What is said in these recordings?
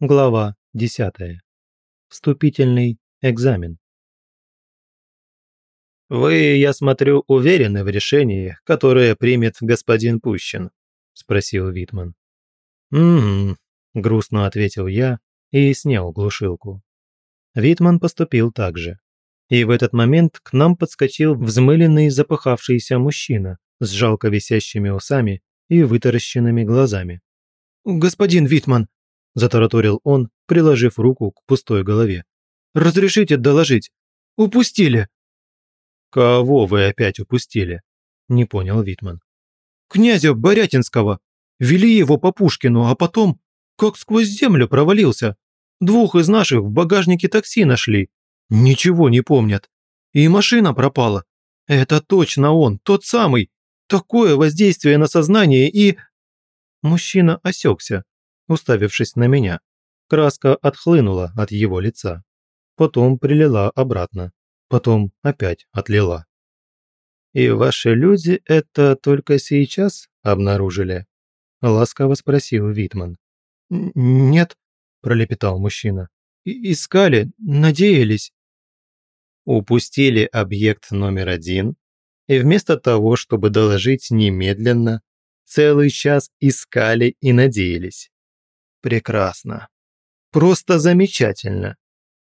Глава 10. Вступительный экзамен. «Вы, я смотрю, уверены в решении, которое примет господин Пущин?» – спросил Витман. «Угу», – грустно ответил я и снял глушилку. Витман поступил так же. И в этот момент к нам подскочил взмыленный запыхавшийся мужчина с жалко висящими усами и вытаращенными глазами. «Господин Витман, затараторил он, приложив руку к пустой голове. «Разрешите доложить? Упустили!» «Кого вы опять упустили?» – не понял Витман. «Князя Борятинского! Вели его по Пушкину, а потом, как сквозь землю провалился. Двух из наших в багажнике такси нашли. Ничего не помнят. И машина пропала. Это точно он, тот самый. Такое воздействие на сознание и...» Мужчина осекся, уставившись на меня. Краска отхлынула от его лица. Потом прилила обратно. Потом опять отлила. «И ваши люди это только сейчас обнаружили?» – ласково спросил Витман. «Нет», – пролепетал мужчина. «Искали, надеялись». Упустили объект номер один, и вместо того, чтобы доложить немедленно, целый час искали и надеялись. Прекрасно. Просто замечательно.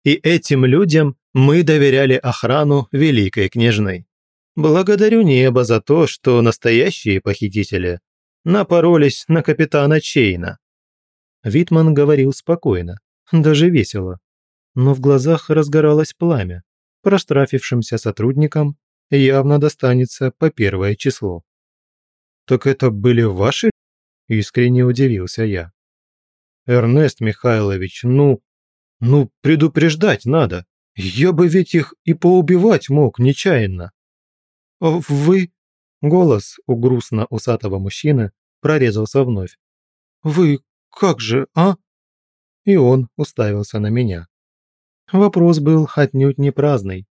И этим людям мы доверяли охрану великой княжны. Благодарю небо за то, что настоящие похитители напоролись на капитана Чейна. Витман говорил спокойно, даже весело. Но в глазах разгоралось пламя. Проштрафившимся сотрудникам явно достанется по первое число. «Так это были ваши?» – искренне удивился я. Эрнест Михайлович, ну... Ну, предупреждать надо. Я бы ведь их и поубивать мог нечаянно. А «Вы...» Голос у грустно усатого мужчины прорезался вновь. «Вы как же, а?» И он уставился на меня. Вопрос был отнюдь не праздный.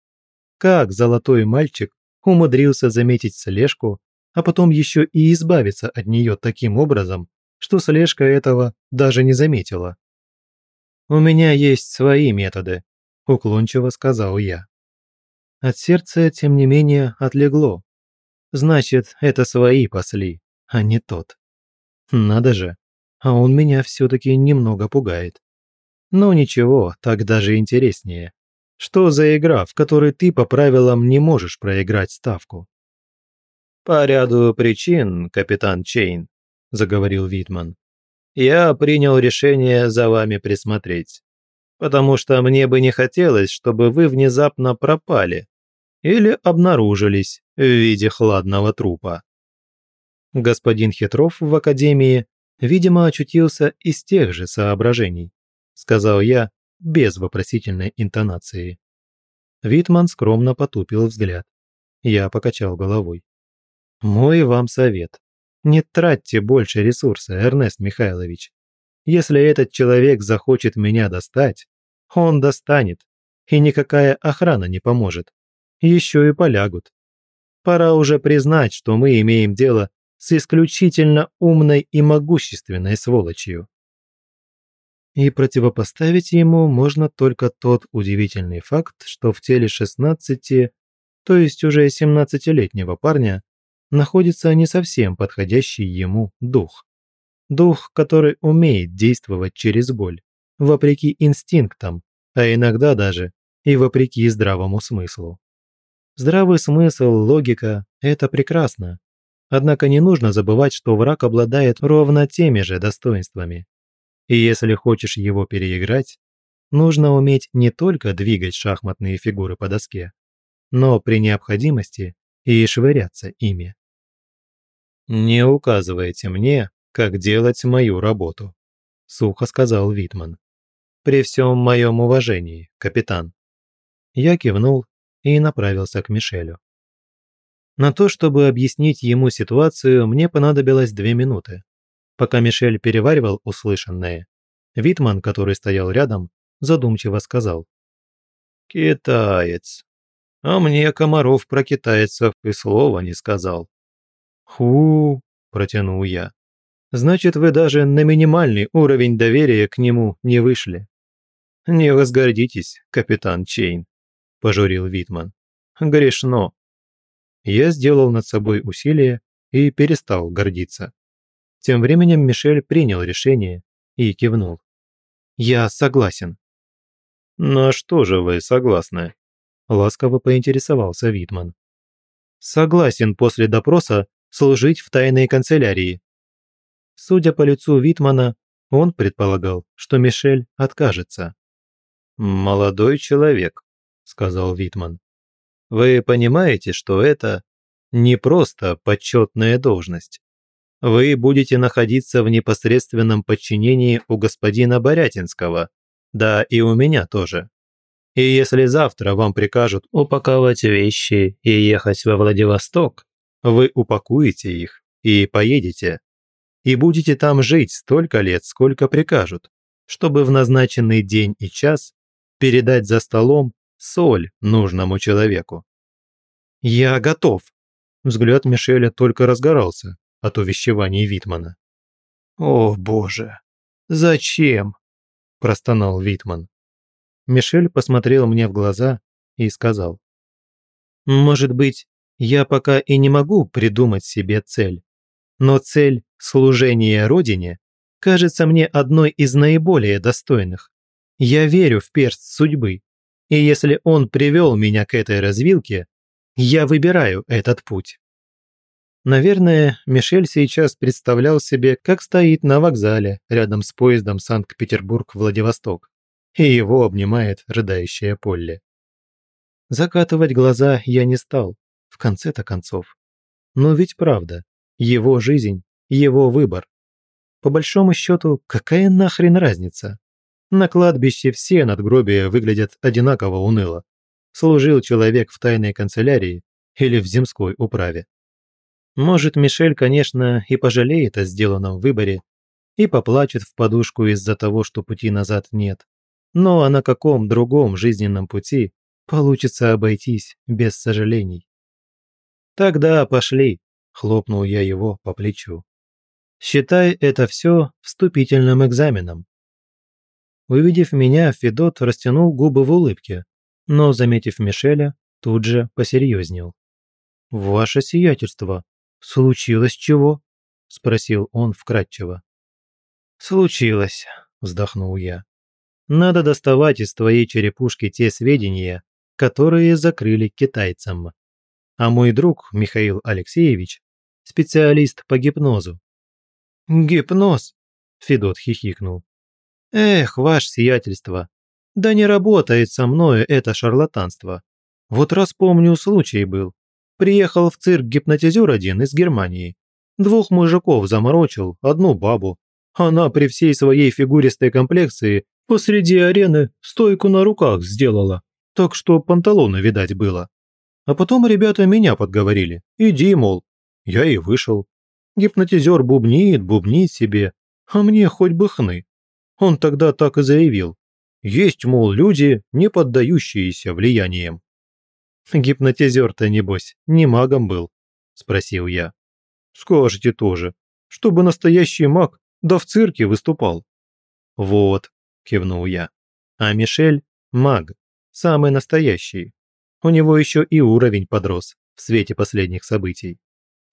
Как золотой мальчик умудрился заметить слежку, а потом еще и избавиться от нее таким образом, что слежка этого даже не заметила. «У меня есть свои методы», – уклончиво сказал я. От сердца, тем не менее, отлегло. Значит, это свои пасли, а не тот. Надо же, а он меня все-таки немного пугает. Но ничего, так даже интереснее. Что за игра, в которой ты по правилам не можешь проиграть ставку? По ряду причин, капитан Чейн, заговорил Витман. «Я принял решение за вами присмотреть, потому что мне бы не хотелось, чтобы вы внезапно пропали или обнаружились в виде хладного трупа». Господин Хитров в академии, видимо, очутился из тех же соображений, сказал я без вопросительной интонации. Витман скромно потупил взгляд. Я покачал головой. Мой вам совет. Не тратьте больше ресурса, Эрнест Михайлович. Если этот человек захочет меня достать, он достанет, и никакая охрана не поможет. Еще и полягут. Пора уже признать, что мы имеем дело с исключительно умной и могущественной сволочью. И противопоставить ему можно только тот удивительный факт, что в теле 16, то есть уже 17-летнего парня, находится не совсем подходящий ему дух. Дух, который умеет действовать через боль, вопреки инстинктам, а иногда даже и вопреки здравому смыслу. Здравый смысл, логика – это прекрасно. Однако не нужно забывать, что враг обладает ровно теми же достоинствами. И если хочешь его переиграть, нужно уметь не только двигать шахматные фигуры по доске, но при необходимости и швыряться ими. «Не указывайте мне, как делать мою работу», – сухо сказал Витман. «При всем моем уважении, капитан». Я кивнул и направился к Мишелю. На то, чтобы объяснить ему ситуацию, мне понадобилось две минуты. Пока Мишель переваривал услышанное, Витман, который стоял рядом, задумчиво сказал. «Китаец. А мне Комаров про китайцев и слова не сказал. «Ху!» – протянул я. Значит, вы даже на минимальный уровень доверия к нему не вышли. Не возгордитесь, капитан Чейн, пожурил Витман. Грешно. Я сделал над собой усилие и перестал гордиться. Тем временем Мишель принял решение и кивнул. «Я согласен». «На что же вы согласны?» – ласково поинтересовался Витман. «Согласен после допроса служить в тайной канцелярии». Судя по лицу Витмана, он предполагал, что Мишель откажется. «Молодой человек», – сказал Витман. «Вы понимаете, что это не просто почетная должность вы будете находиться в непосредственном подчинении у господина Борятинского, да и у меня тоже. И если завтра вам прикажут упаковать вещи и ехать во Владивосток, вы упакуете их и поедете. И будете там жить столько лет, сколько прикажут, чтобы в назначенный день и час передать за столом соль нужному человеку. «Я готов!» Взгляд Мишеля только разгорался, от увещеваний Витмана. «О, боже! Зачем?» – простонал Витман. Мишель посмотрел мне в глаза и сказал. «Может быть, я пока и не могу придумать себе цель, но цель служения Родине кажется мне одной из наиболее достойных. Я верю в перст судьбы, и если он привел меня к этой развилке, я выбираю этот путь». Наверное, Мишель сейчас представлял себе, как стоит на вокзале рядом с поездом Санкт-Петербург-Владивосток, и его обнимает рыдающая Полли. Закатывать глаза я не стал, в конце-то концов. Но ведь правда, его жизнь, его выбор. По большому счету, какая нахрен разница? На кладбище все надгробия выглядят одинаково уныло. Служил человек в тайной канцелярии или в земской управе. Может, Мишель, конечно, и пожалеет о сделанном выборе, и поплачет в подушку из-за того, что пути назад нет. Но а на каком другом жизненном пути получится обойтись без сожалений? «Тогда пошли», – хлопнул я его по плечу. «Считай это все вступительным экзаменом». Увидев меня, Федот растянул губы в улыбке, но, заметив Мишеля, тут же посерьезнел. «Ваше сиятельство», «Случилось чего?» – спросил он вкратчиво. «Случилось», – вздохнул я. «Надо доставать из твоей черепушки те сведения, которые закрыли китайцам. А мой друг Михаил Алексеевич – специалист по гипнозу». «Гипноз?» – Федот хихикнул. «Эх, ваше сиятельство, да не работает со мною это шарлатанство. Вот раз помню, случай был. Приехал в цирк гипнотизер один из Германии. Двух мужиков заморочил, одну бабу. Она при всей своей фигуристой комплекции посреди арены стойку на руках сделала, так что панталоны видать было. А потом ребята меня подговорили. Иди, мол. Я и вышел. Гипнотизер бубнит, бубнит себе, а мне хоть бы хны. Он тогда так и заявил. Есть, мол, люди, не поддающиеся влияниям. «Гипнотизер-то, небось, не магом был?» – спросил я. «Скажете тоже, чтобы настоящий маг да в цирке выступал». «Вот», – кивнул я. «А Мишель – маг, самый настоящий. У него еще и уровень подрос в свете последних событий.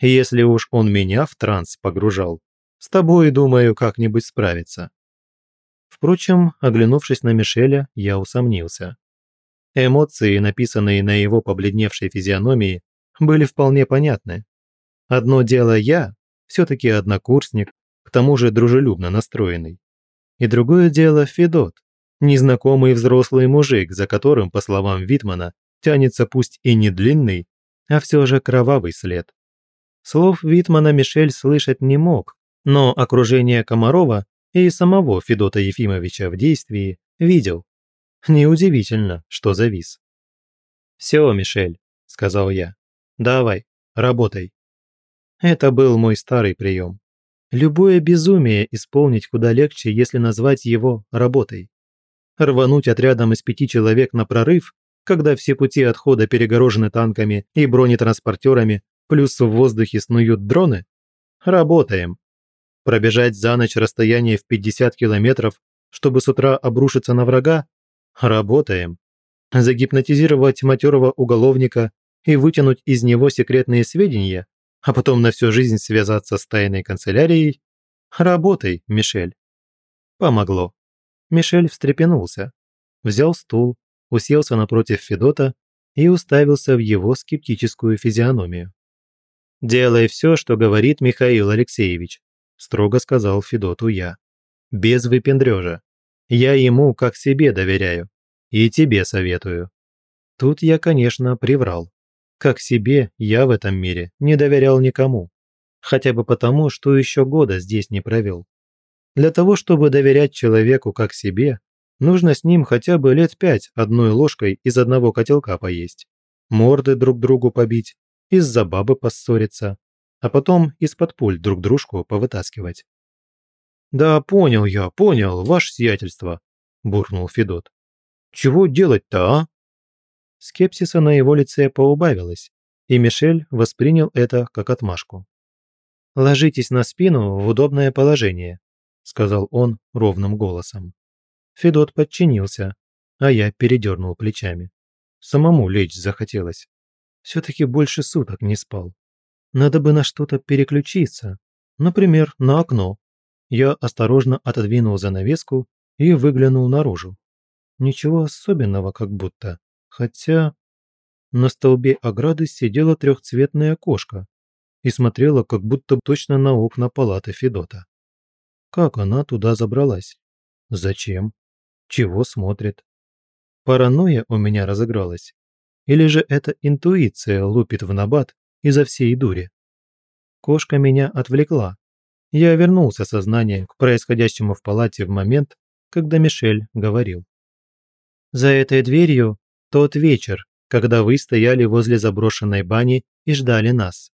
Если уж он меня в транс погружал, с тобой, думаю, как-нибудь справиться». Впрочем, оглянувшись на Мишеля, я усомнился. Эмоции, написанные на его побледневшей физиономии, были вполне понятны. Одно дело я, все-таки однокурсник, к тому же дружелюбно настроенный. И другое дело Федот, незнакомый взрослый мужик, за которым, по словам Витмана, тянется пусть и не длинный, а все же кровавый след. Слов Витмана Мишель слышать не мог, но окружение Комарова и самого Федота Ефимовича в действии видел. Неудивительно, что завис. «Все, Мишель», – сказал я. «Давай, работай». Это был мой старый прием. Любое безумие исполнить куда легче, если назвать его работой. Рвануть отрядом из пяти человек на прорыв, когда все пути отхода перегорожены танками и бронетранспортерами, плюс в воздухе снуют дроны? Работаем. Пробежать за ночь расстояние в 50 километров, чтобы с утра обрушиться на врага? Работаем. Загипнотизировать матерого уголовника и вытянуть из него секретные сведения, а потом на всю жизнь связаться с тайной канцелярией? Работай, Мишель. Помогло. Мишель встрепенулся, взял стул, уселся напротив Федота и уставился в его скептическую физиономию. «Делай все, что говорит Михаил Алексеевич», – строго сказал Федоту я. «Без выпендрежа. Я ему как себе доверяю. И тебе советую». Тут я, конечно, приврал. Как себе я в этом мире не доверял никому. Хотя бы потому, что еще года здесь не провел. Для того, чтобы доверять человеку как себе, нужно с ним хотя бы лет пять одной ложкой из одного котелка поесть, морды друг другу побить, из-за бабы поссориться, а потом из-под пуль друг дружку повытаскивать. «Да понял я, понял, ваше сиятельство», – буркнул Федот. «Чего делать-то, а?» Скепсиса на его лице поубавилось, и Мишель воспринял это как отмашку. «Ложитесь на спину в удобное положение», – сказал он ровным голосом. Федот подчинился, а я передернул плечами. Самому лечь захотелось. Все-таки больше суток не спал. Надо бы на что-то переключиться, например, на окно. Я осторожно отодвинул занавеску и выглянул наружу. Ничего особенного как будто, хотя... На столбе ограды сидела трехцветная кошка и смотрела как будто точно на окна палаты Федота. Как она туда забралась? Зачем? Чего смотрит. Паранойя у меня разыгралась. Или же это интуиция лупит в набат изо всей дури. Кошка меня отвлекла. Я вернулся сознанием к происходящему в палате в момент, когда Мишель говорил. «За этой дверью тот вечер, когда вы стояли возле заброшенной бани и ждали нас.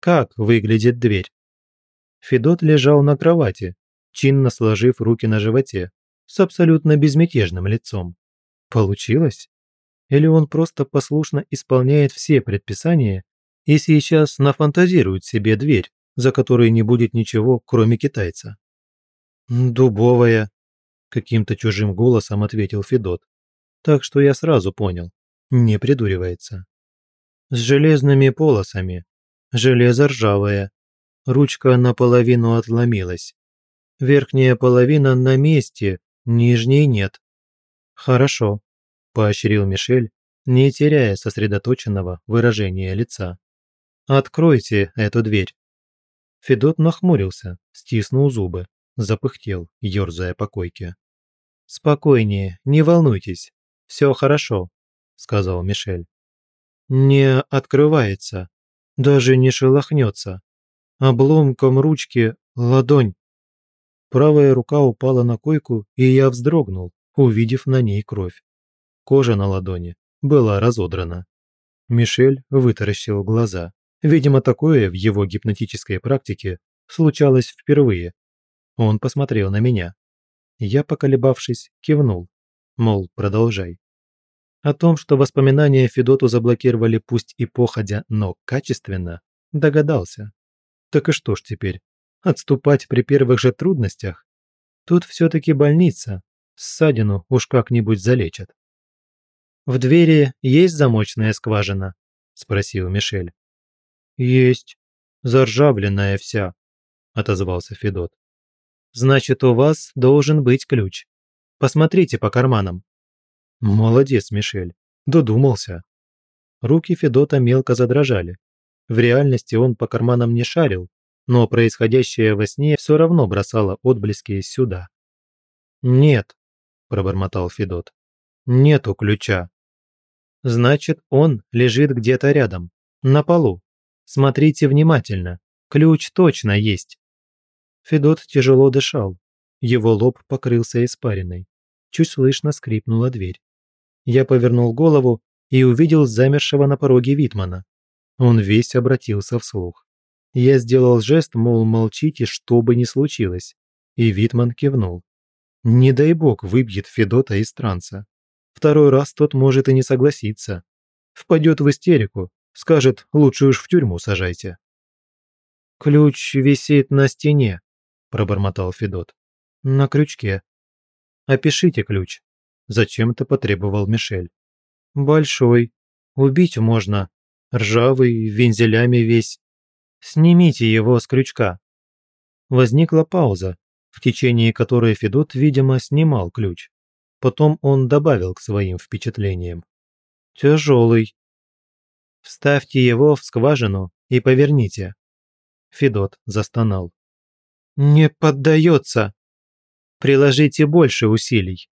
Как выглядит дверь?» Федот лежал на кровати, чинно сложив руки на животе, с абсолютно безмятежным лицом. Получилось? Или он просто послушно исполняет все предписания и сейчас нафантазирует себе дверь, за которой не будет ничего, кроме китайца? «Дубовая», – каким-то чужим голосом ответил Федот. Так что я сразу понял, не придуривается. С железными полосами, железо ржавое, ручка наполовину отломилась. Верхняя половина на месте, Нижней нет. Хорошо, поощрил Мишель, не теряя сосредоточенного выражения лица. Откройте эту дверь. Федот нахмурился, стиснул зубы, запыхтел, ерзая по койке. «Спокойнее, не волнуйтесь, все хорошо», – сказал Мишель. «Не открывается, даже не шелохнется. Обломком ручки ладонь Правая рука упала на койку, и я вздрогнул, увидев на ней кровь. Кожа на ладони была разодрана. Мишель вытаращил глаза. Видимо, такое в его гипнотической практике случалось впервые. Он посмотрел на меня. Я, поколебавшись, кивнул. Мол, продолжай. О том, что воспоминания Федоту заблокировали пусть и походя, но качественно, догадался. Так и что ж теперь? Отступать при первых же трудностях? Тут все-таки больница. Ссадину уж как-нибудь залечат. «В двери есть замочная скважина?» – спросил Мишель. «Есть. Заржавленная вся», – отозвался Федот. «Значит, у вас должен быть ключ. Посмотрите по карманам». «Молодец, Мишель. Додумался». Руки Федота мелко задрожали. В реальности он по карманам не шарил, но происходящее во сне все равно бросало отблески сюда. «Нет», – пробормотал Федот, – «нету ключа». «Значит, он лежит где-то рядом, на полу. Смотрите внимательно, ключ точно есть». Федот тяжело дышал, его лоб покрылся испариной. Чуть слышно скрипнула дверь. Я повернул голову и увидел замершего на пороге Витмана. Он весь обратился вслух. Я сделал жест, мол, молчите, что бы ни случилось. И Витман кивнул. Не дай бог выбьет Федота из транса. Второй раз тот может и не согласиться. Впадет в истерику, скажет, лучше уж в тюрьму сажайте. «Ключ висит на стене», пробормотал Федот. «На крючке». «Опишите ключ», – зачем-то потребовал Мишель. «Большой. Убить можно. Ржавый, вензелями весь. Снимите его с крючка». Возникла пауза, в течение которой Федот, видимо, снимал ключ. Потом он добавил к своим впечатлениям. «Тяжелый». «Вставьте его в скважину и поверните». Федот застонал. «Не поддается!» «Приложите больше усилий!»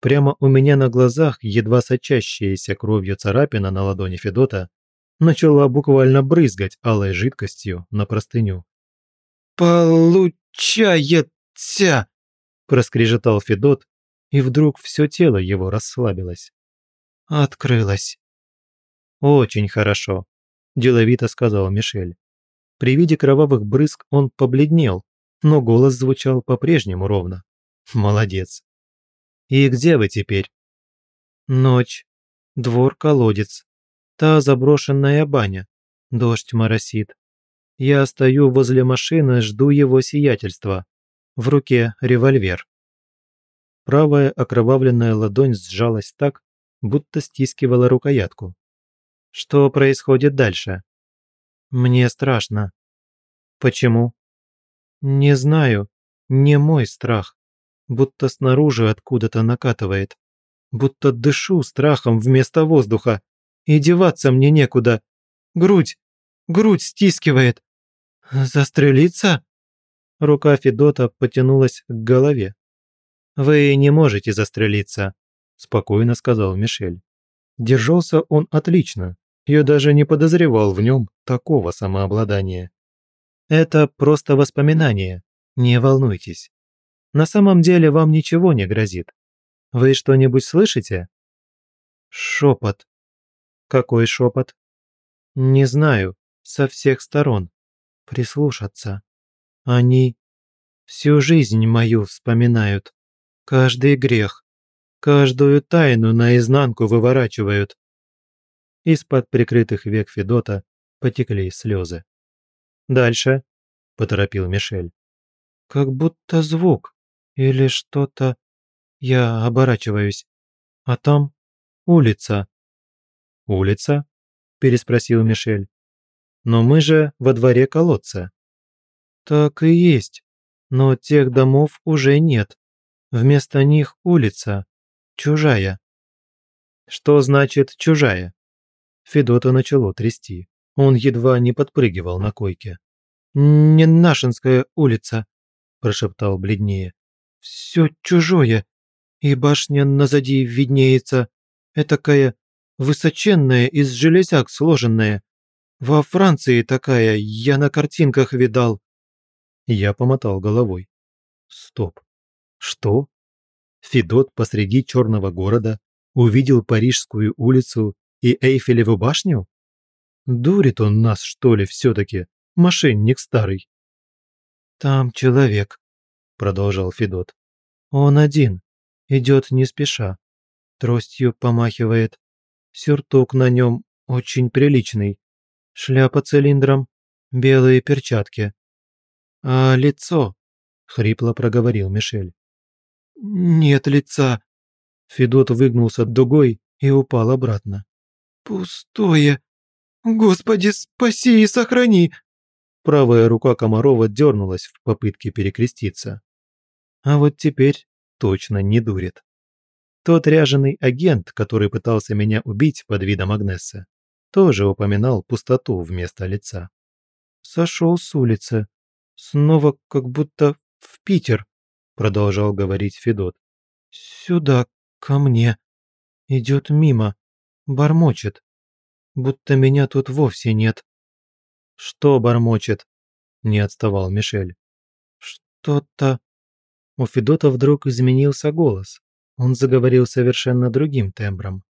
Прямо у меня на глазах едва сочащаяся кровью царапина на ладони Федота начала буквально брызгать алой жидкостью на простыню. «Получается!» – проскрежетал Федот, и вдруг все тело его расслабилось. «Открылось!» «Очень хорошо», – деловито сказал Мишель. При виде кровавых брызг он побледнел, но голос звучал по-прежнему ровно. «Молодец!» «И где вы теперь?» «Ночь. Двор-колодец. Та заброшенная баня. Дождь моросит. Я стою возле машины, жду его сиятельства. В руке револьвер». Правая окровавленная ладонь сжалась так, будто стискивала рукоятку. «Что происходит дальше?» «Мне страшно». «Почему?» «Не знаю. Не мой страх. Будто снаружи откуда-то накатывает. Будто дышу страхом вместо воздуха. И деваться мне некуда. Грудь! Грудь стискивает. Застрелиться?» Рука Федота потянулась к голове. «Вы не можете застрелиться», – спокойно сказал Мишель. Держался он отлично, я даже не подозревал в нем такого самообладания. Это просто воспоминание, не волнуйтесь. На самом деле вам ничего не грозит. Вы что-нибудь слышите? Шепот. Какой шепот? Не знаю, со всех сторон. Прислушаться. Они всю жизнь мою вспоминают. Каждый грех, каждую тайну наизнанку выворачивают. Из-под прикрытых век Федота потекли слезы. «Дальше», – поторопил Мишель. «Как будто звук или что-то. Я оборачиваюсь. А там улица». «Улица?» – переспросил Мишель. «Но мы же во дворе колодца». «Так и есть, но тех домов уже нет. Вместо них улица, чужая». «Что значит «чужая»?» Федота начало трясти. Он едва не подпрыгивал на койке. «Не Нашинская улица», – прошептал бледнее. «Все чужое. И башня назади виднеется. Этакая высоченная, из железяк сложенная. Во Франции такая, я на картинках видал». Я помотал головой. «Стоп. Что? Федот посреди черного города увидел Парижскую улицу и Эйфелеву башню? Дурит он нас, что ли, все-таки, мошенник старый. «Там человек», – продолжал Федот. «Он один, идет не спеша, тростью помахивает, сюртук на нем очень приличный, шляпа цилиндром, белые перчатки. А лицо?» – хрипло проговорил Мишель. «Нет лица!» Федот выгнулся дугой и упал обратно. «Пустое! Господи, спаси и сохрани!» Правая рука Комарова дернулась в попытке перекреститься. А вот теперь точно не дурит. Тот ряженый агент, который пытался меня убить под видом Агнессы, тоже упоминал пустоту вместо лица. «Сошел с улицы. Снова как будто в Питер», – продолжал говорить Федот. «Сюда, ко мне. Идет мимо бормочет, будто меня тут вовсе нет». «Что бормочет?» – не отставал Мишель. «Что-то...» У Федота вдруг изменился голос. Он заговорил совершенно другим тембром.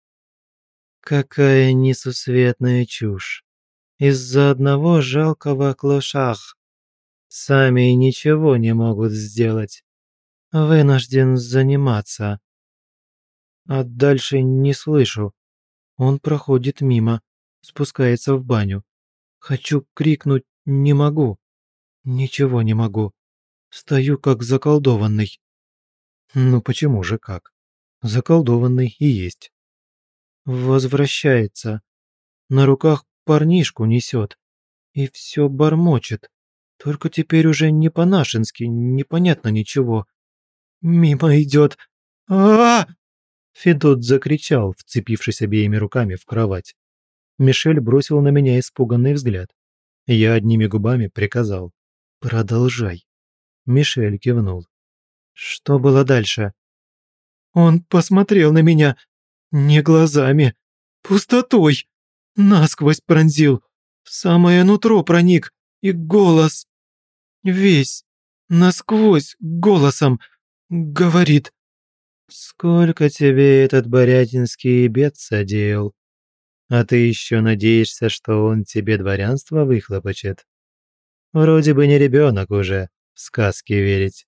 «Какая несусветная чушь! Из-за одного жалкого клошах. Сами ничего не могут сделать. Вынужден заниматься. А дальше не слышу. Он проходит мимо, спускается в баню. Хочу крикнуть, не могу. Ничего не могу. Стою как заколдованный. Ну почему же как? Заколдованный и есть. Возвращается. На руках парнишку несет. И все бормочет. Только теперь уже не по-нашенски, непонятно ничего. Мимо идет. а, -а, Федот закричал, вцепившись обеими руками в кровать. Мишель бросил на меня испуганный взгляд. Я одними губами приказал. «Продолжай». Мишель кивнул. «Что было дальше?» «Он посмотрел на меня. Не глазами. Пустотой. Насквозь пронзил. В самое нутро проник. И голос. Весь. Насквозь. Голосом. Говорит. «Сколько тебе этот Борятинский бед содеял? А ты еще надеешься, что он тебе дворянство выхлопочет? Вроде бы не ребенок уже в сказки верить.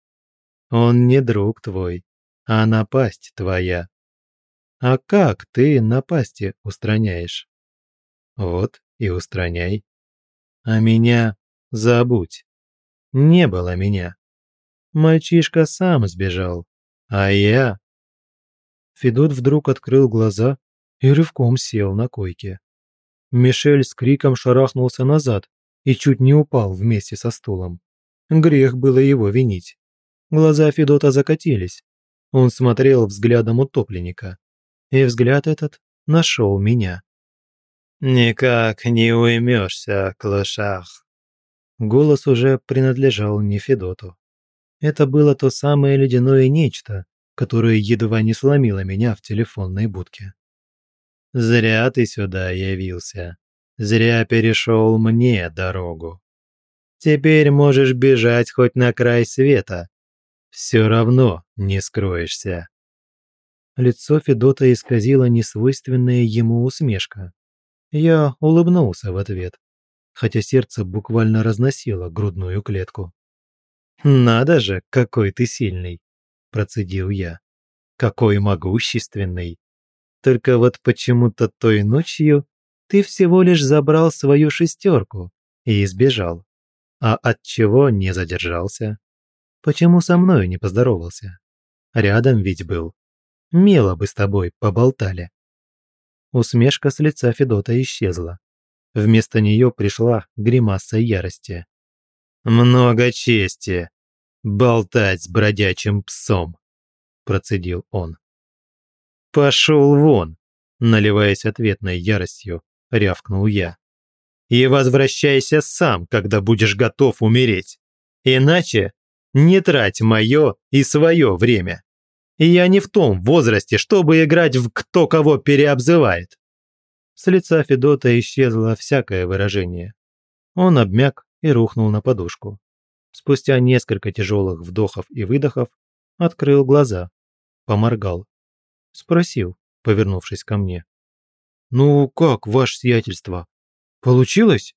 Он не друг твой, а напасть твоя. А как ты напасти устраняешь? Вот и устраняй. А меня забудь. Не было меня. Мальчишка сам сбежал, а я Федот вдруг открыл глаза и рывком сел на койке. Мишель с криком шарахнулся назад и чуть не упал вместе со стулом. Грех было его винить. Глаза Федота закатились. Он смотрел взглядом утопленника. И взгляд этот нашел меня. «Никак не уймешься, клошах». Голос уже принадлежал не Федоту. Это было то самое ледяное нечто, которая едва не сломила меня в телефонной будке. «Зря ты сюда явился. Зря перешел мне дорогу. Теперь можешь бежать хоть на край света. Все равно не скроешься». Лицо Федота исказило несвойственная ему усмешка. Я улыбнулся в ответ, хотя сердце буквально разносило грудную клетку. «Надо же, какой ты сильный!» процедил я. Какой могущественный. Только вот почему-то той ночью ты всего лишь забрал свою шестерку и избежал. А от чего не задержался? Почему со мной не поздоровался? Рядом ведь был. Мило бы с тобой поболтали. Усмешка с лица Федота исчезла. Вместо нее пришла гримаса ярости. «Много чести!» болтать с бродячим псом», – процедил он. «Пошел вон!» – наливаясь ответной яростью, рявкнул я. «И возвращайся сам, когда будешь готов умереть. Иначе не трать мое и свое время. Я не в том возрасте, чтобы играть в кто кого переобзывает». С лица Федота исчезло всякое выражение. Он обмяк и рухнул на подушку спустя несколько тяжелых вдохов и выдохов, открыл глаза, поморгал. Спросил, повернувшись ко мне. «Ну как, ваше сиятельство? Получилось?»